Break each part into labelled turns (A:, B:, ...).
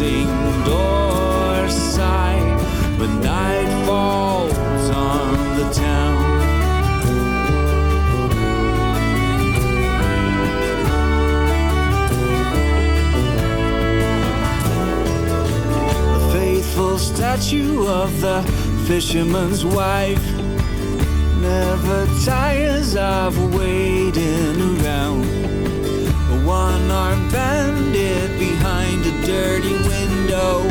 A: closing doors sigh when night falls on the town. The faithful statue of the fisherman's wife never tires of waiting around. A one-armed bandit behind dirty window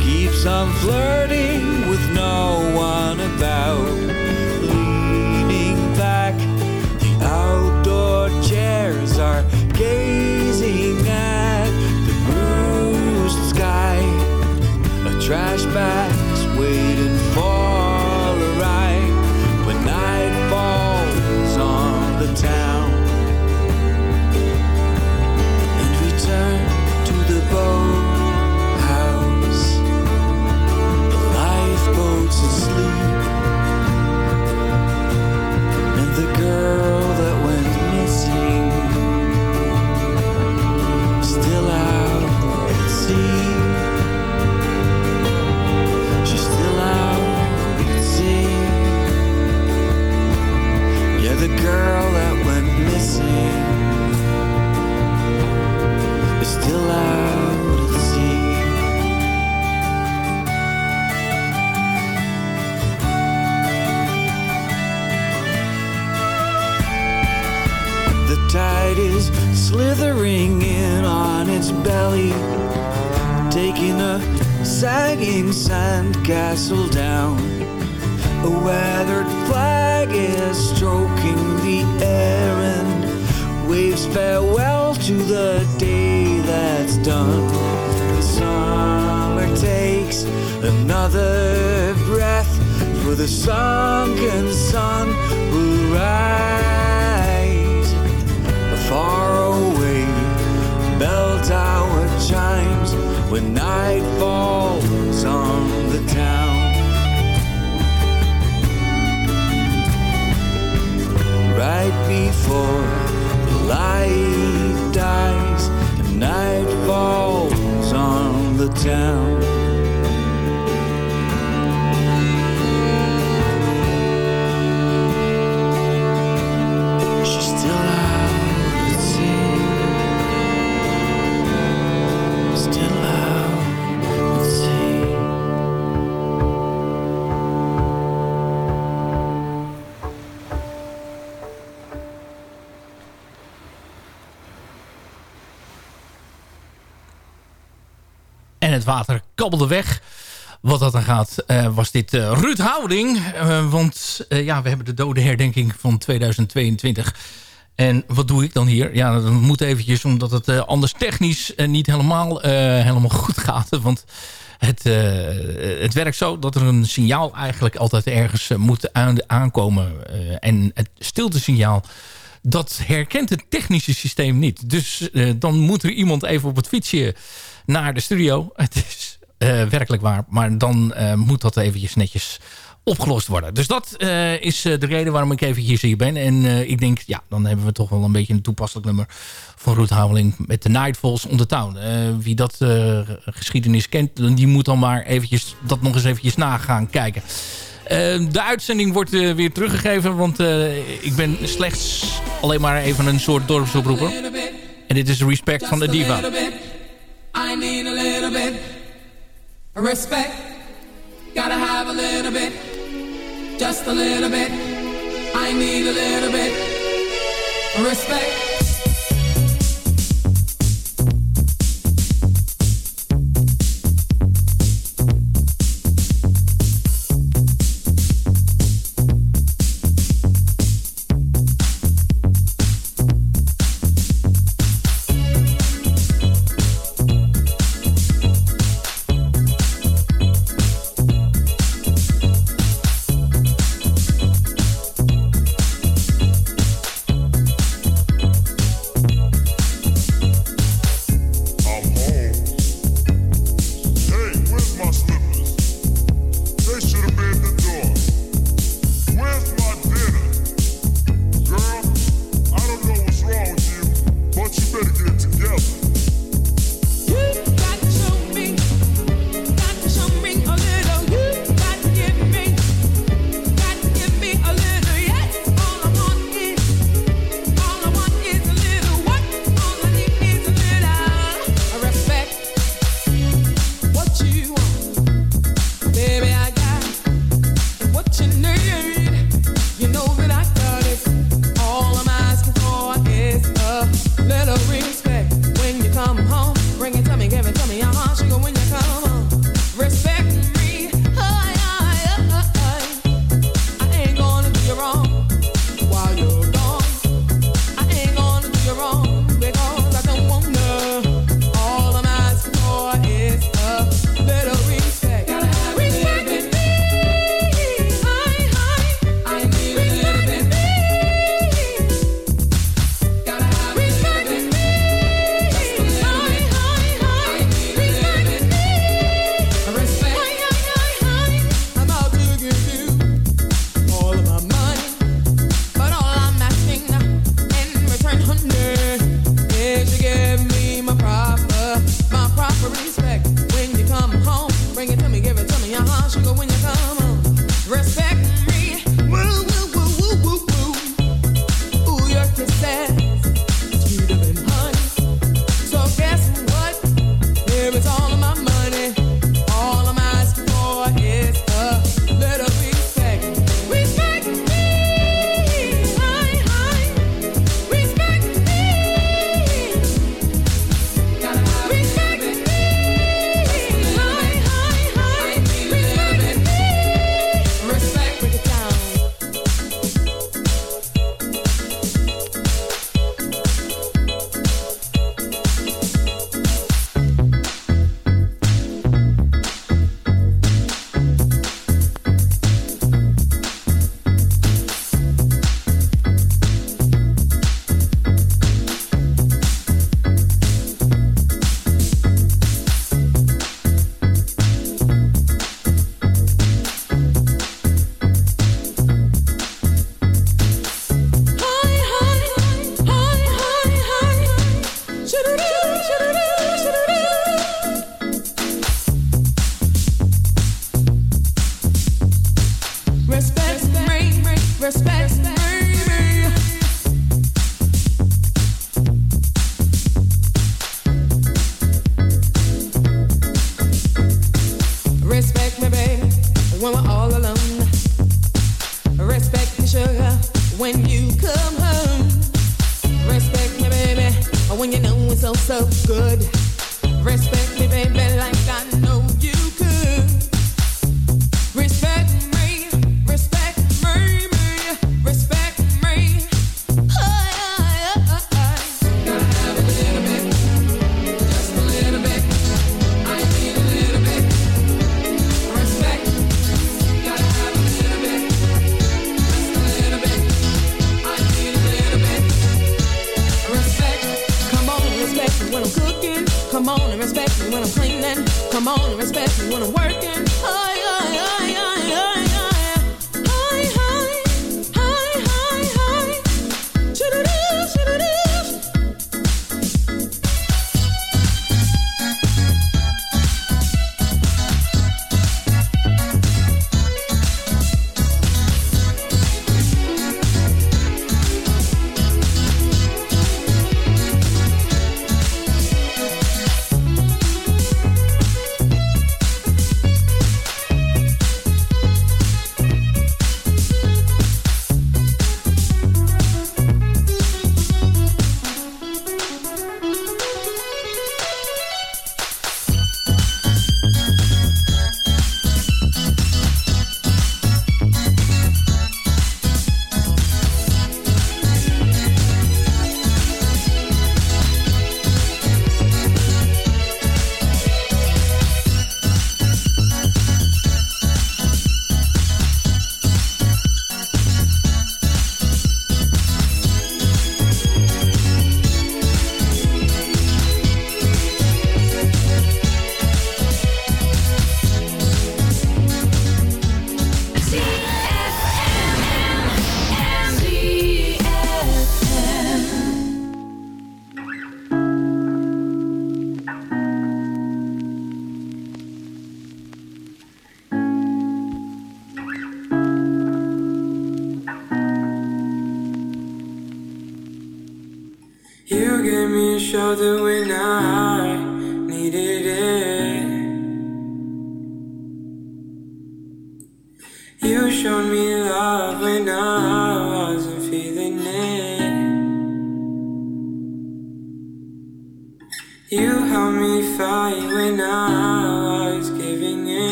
A: keeps on flirting with no one about. Leaning back, the outdoor chairs are gazing at the bruised sky. A trash bag's the sunken sun will rise. Far away, bell tower chimes when night falls on the town. Right before the light dies and night falls on the town.
B: Water kabbelde weg. Wat dat dan gaat, eh, was dit eh, Ruud Houding. Eh, want ja, we hebben de dodenherdenking van 2022. En wat doe ik dan hier? Ja, dat moet eventjes, omdat het anders technisch niet helemaal, helemaal goed gaat. Want het, het werkt zo dat er een signaal eigenlijk altijd ergens moet aan, aankomen. En het stiltesignaal, dat herkent het technische systeem niet. Dus eh, dan moet er iemand even op het fietsje naar de studio. Het is eh, werkelijk waar. Maar dan eh, moet dat eventjes netjes opgelost worden. Dus dat is de reden waarom ik even hier ben. En ik denk, ja, dan hebben we toch wel een beetje een toepasselijk nummer van Ruud Houweling met de Nightfalls on the Town. Wie dat geschiedenis kent, die moet dan maar eventjes, dat nog eens eventjes nagaan kijken. Eh, de uitzending wordt eh, weer teruggegeven, want eh, ik ben slechts alleen maar even een soort dorpsoproeper. En dit is respect van de diva.
C: I need a little bit respect. Gotta have a little bit, just a little bit. I need a little bit respect.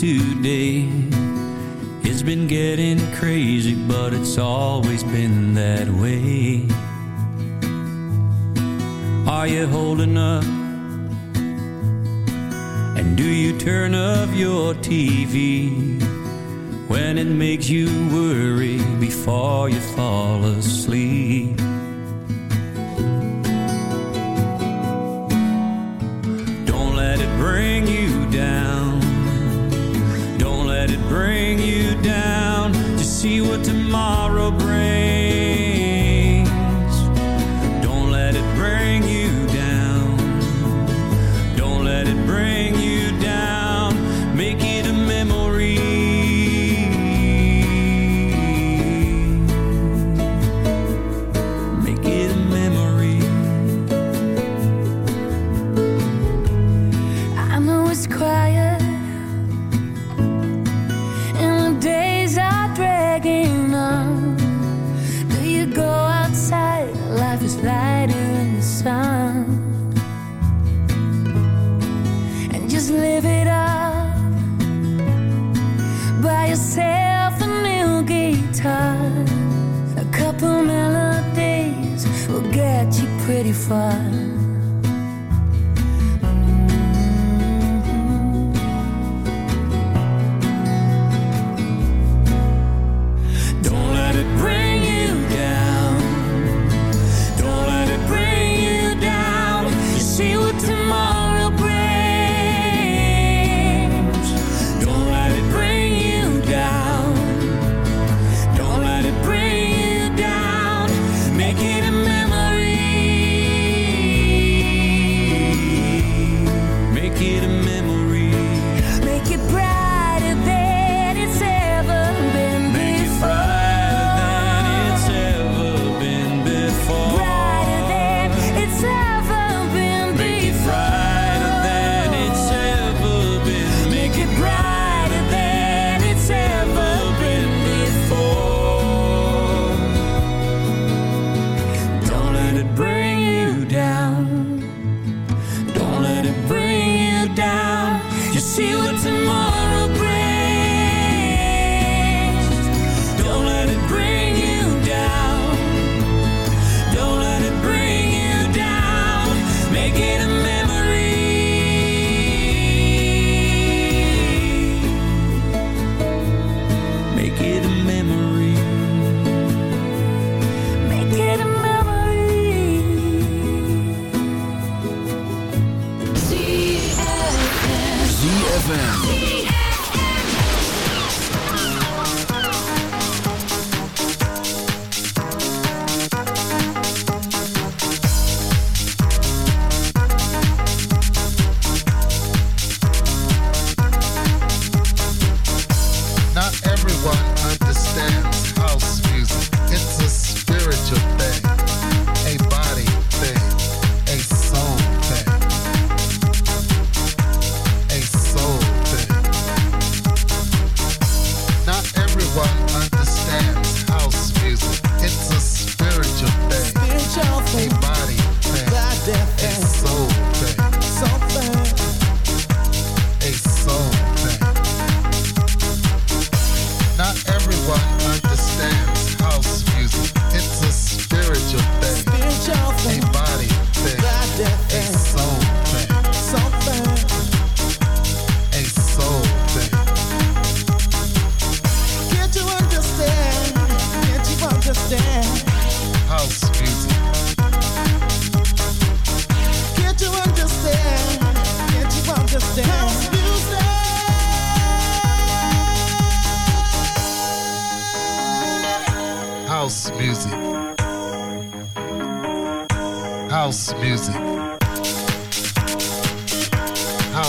A: Today? It's been getting crazy, but it's always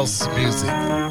D: House music.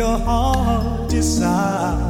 E: your heart
F: desires.